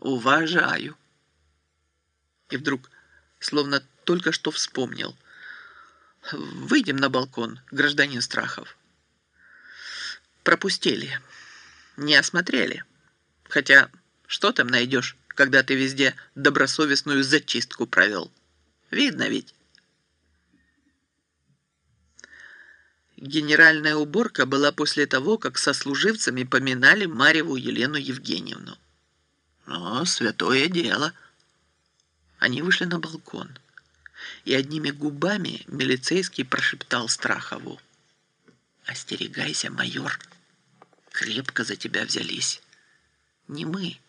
Уважаю. И вдруг, словно только что вспомнил. Выйдем на балкон, гражданин Страхов. Пропустили. Не осмотрели. Хотя, что там найдешь, когда ты везде добросовестную зачистку провел? Видно ведь. Генеральная уборка была после того, как сослуживцами поминали Марьеву Елену Евгеньевну. О, святое дело. Они вышли на балкон, и одними губами милицейский прошептал Страхову. «Остерегайся, майор, крепко за тебя взялись. Не мы.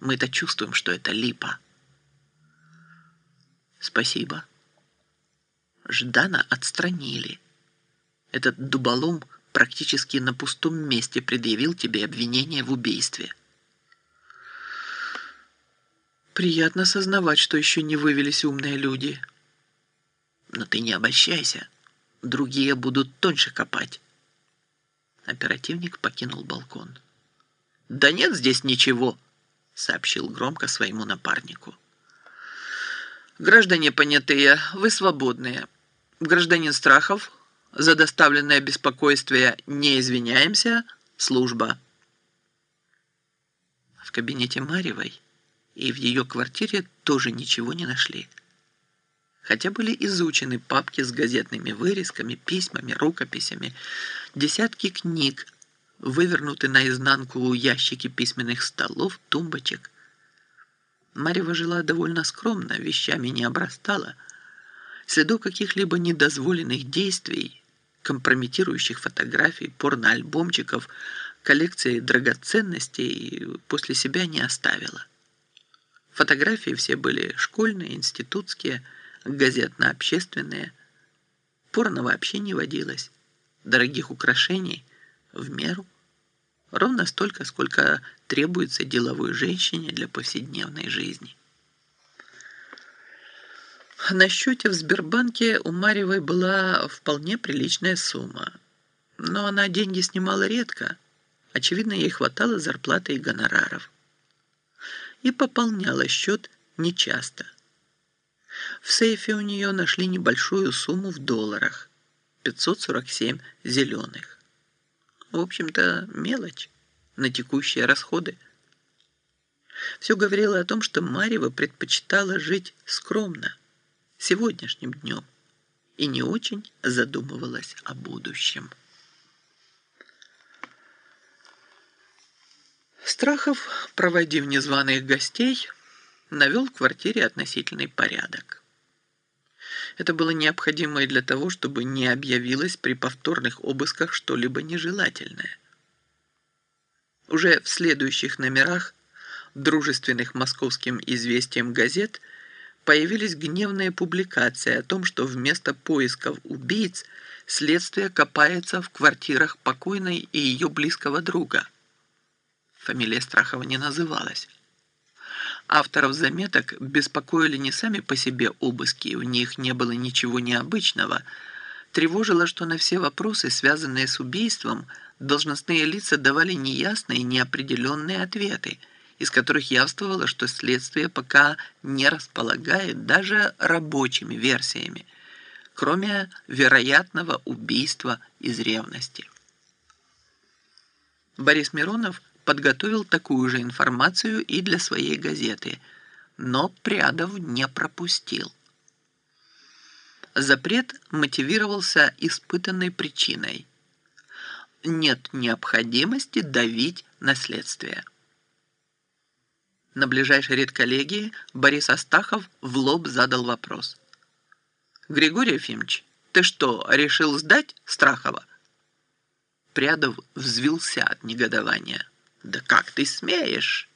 Мы-то чувствуем, что это липа». «Спасибо». Ждана отстранили. Этот дуболом практически на пустом месте предъявил тебе обвинение в убийстве. Приятно сознавать, что еще не вывелись умные люди. Но ты не обольщайся. Другие будут тоньше копать. Оперативник покинул балкон. «Да нет здесь ничего», — сообщил громко своему напарнику. «Граждане понятые, вы свободные. Гражданин Страхов, за доставленное беспокойствие не извиняемся. Служба». В кабинете Марьевой и в ее квартире тоже ничего не нашли. Хотя были изучены папки с газетными вырезками, письмами, рукописями, десятки книг, вывернуты наизнанку ящики письменных столов, тумбочек. Марьева жила довольно скромно, вещами не обрастала. Следов каких-либо недозволенных действий, компрометирующих фотографий, порноальбомчиков, коллекции драгоценностей после себя не оставила. Фотографии все были школьные, институтские, газетно-общественные. Порно вообще не водилось. Дорогих украшений в меру. Ровно столько, сколько требуется деловой женщине для повседневной жизни. На счете в Сбербанке у Марьевой была вполне приличная сумма. Но она деньги снимала редко. Очевидно, ей хватало зарплаты и гонораров и пополняла счет нечасто. В сейфе у нее нашли небольшую сумму в долларах – 547 зеленых. В общем-то, мелочь на текущие расходы. Все говорило о том, что Марьева предпочитала жить скромно, сегодняшним днем, и не очень задумывалась о будущем. Страхов, проводив незваных гостей, навел в квартире относительный порядок. Это было необходимо и для того, чтобы не объявилось при повторных обысках что-либо нежелательное. Уже в следующих номерах дружественных московским известиям газет появились гневные публикации о том, что вместо поисков убийц следствие копается в квартирах покойной и ее близкого друга – фамилия Страхова не называлась. Авторов заметок беспокоили не сами по себе обыски, в них не было ничего необычного. Тревожило, что на все вопросы, связанные с убийством, должностные лица давали неясные, неопределенные ответы, из которых явствовало, что следствие пока не располагает даже рабочими версиями, кроме вероятного убийства из ревности. Борис Миронов подготовил такую же информацию и для своей газеты, но Прядов не пропустил. Запрет мотивировался испытанной причиной. Нет необходимости давить на следствие. На ближайшей редколлегии Борис Астахов в лоб задал вопрос. «Григорий Ефимович, ты что, решил сдать Страхова?» Прядов взвился от негодования. Да как ты смеешь?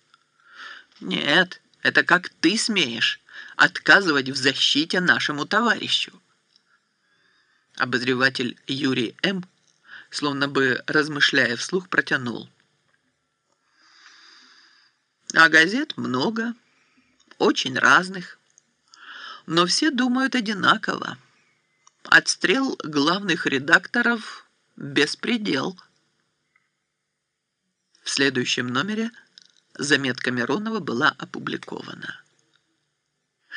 Нет, это как ты смеешь отказывать в защите нашему товарищу. Обозреватель Юрий М., словно бы размышляя вслух, протянул. А газет много, очень разных, но все думают одинаково. Отстрел главных редакторов – беспредел – в следующем номере Заметка Миронова была опубликована.